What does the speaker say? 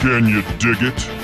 Can you dig it?